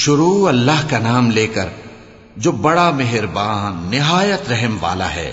शुरू अल्लाह का नाम लेकर जो बड़ा मेहरबान निहायत रहम वाला है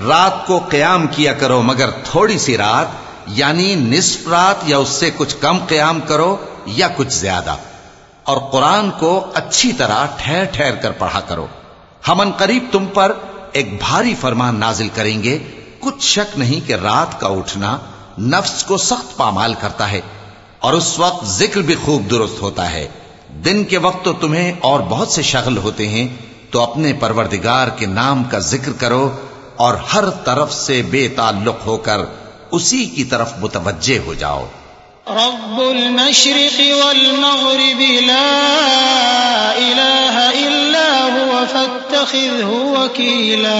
रात को क्याम किया करो, मगर थोड़ी सी रात, यानी निस्फ रात या उससे कुछ कम क्याम करो या कुछ ज़्यादा। और कुरान को अच्छी तरह ठहर ठहर कर पढ़ा करो। हमन करीब तुम पर एक भारी फरमान नाजिल करेंगे। कुछ शक नहीं कि रात का उठना नफ्स को सख्त पामाल करता है, और उस वक्त ज़िक्र भी खूब दुरुस्त होता है। दिन के वक्त तो तुम्हें और बहुत से शगल होते हैं तो अपने परवरदिगार के नाम का ज़िक्र करो और हर तरफ से बेताल्लुक होकर उसी की तरफ मुतवजे हो जाओ रब्बुल मशरिक़ वल मग़रिब ला इलाहा इल्ला हुवा फत्तखिज़हु वकीला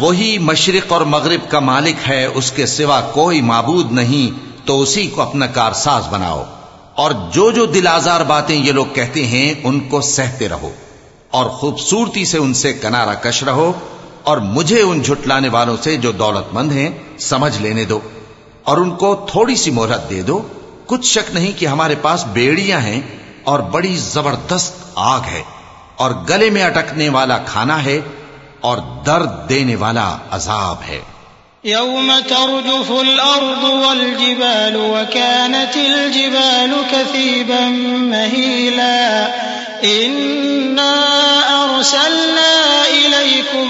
वही मशरक और मगरिब का मालिक है उसके सिवा कोई माबूद नहीं तो उसी को अपना कारसाज बनाओ और जो जो दिल आजार बातें ये लोग कहते हैं उनको सहते रहो और खूबसूरती से उनसे कनारा कश रहो और मुझे उन झुटलाने वालों से जो दौलतमंद हैं समझ लेने दो और उनको थोड़ी सी मोहलत दे दो। कुछ शक नहीं कि हमारे पास बेड़ियाँ हैं और बड़ी ज़बरदस्त आग है और गले में अटकने वाला खाना है और दर्द देने वाला अजाब है। यौम तरजुफ अर्द वल जिबाल वकानत जिबाल कसीबन महीला। इन्ना अरसलना इलैकुम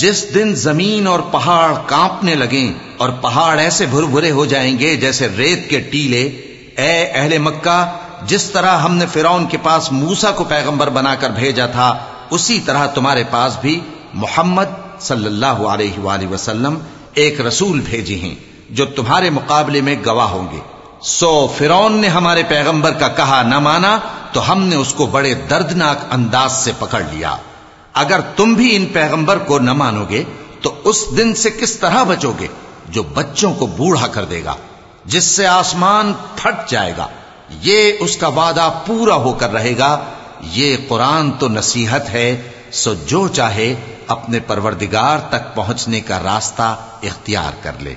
जिस दिन जमीन और पहाड़ कांपने लगें और पहाड़ ऐसे भुरभुरे हो जाएंगे जैसे रेत के टीले ए अहले मक्का जिस तरह हमने फिरौन के पास मूसा को पैगंबर बनाकर भेजा था उसी तरह तुम्हारे पास भी मोहम्मद सल्लल्लाहु अलैहि वसल्लम एक रसूल भेजे हैं, जो तुम्हारे मुकाबले में गवाह होंगे। सो फिरौन ने हमारे पैगंबर का कहा, न माना तो हमने उसको बड़े दर्दनाक अंदाज से पकड़ लिया। अगर तुम भी इन पैगंबर को न मानोगे तो उस दिन से किस तरह बचोगे, जो बच्चों को बूढ़ा कर देगा, जिससे आसमान फट जाएगा? ये उसका वादा पूरा होकर रहेगा। ये कुरान तो नसीहत है, सो जो चाहे अपने परवरदिगार तक पहुंचने का रास्ता इख्तियार कर ले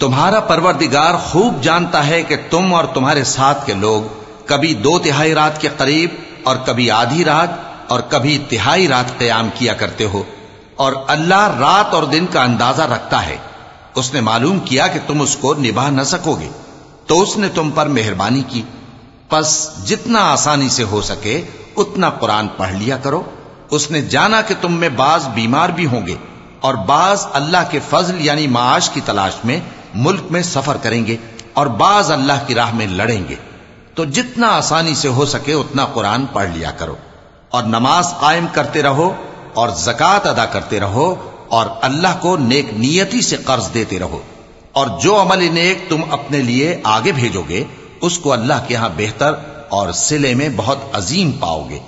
तुम्हारा परवरदिगार खूब जानता है कि तुम और तुम्हारे साथ के लोग कभी दो तिहाई रात के करीब और कभी आधी रात और कभी तिहाई रात कयाम किया करते हो और अल्लाह रात और दिन का अंदाजा रखता है उसने मालूम किया कि तुम उसको निभा न सकोगे तो उसने तुम पर मेहरबानी की बस जितना आसानी से हो सके उतना कुरान पढ़ लिया करो। उसने जाना कि तुम में बाज बीमार भी होंगे और बाज अल्लाह के फजल यानी माश की तलाश में, मुल्क में सफ़र करेंगे और बाज अल्लाह की राह में लड़ेंगे। तो जितना आसानी से हो सके उतना कुरान पढ़ लिया करो और नमाज़ कायम करते रहो और जक़ात अदा करते रहो और अल्लाह को नेक नियति से कर्ज देते रहो और जो अमल नेक तुम अपने लिए आगे भेजोगे उसको अल्लाह के यहाँ बेहतर और सिले में बहुत अजीम पाओगे।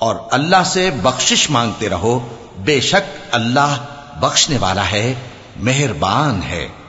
और अल्लाह से बख्शिश मांगते रहो। बेशक अल्लाह बख्शने वाला है, मेहरबान है।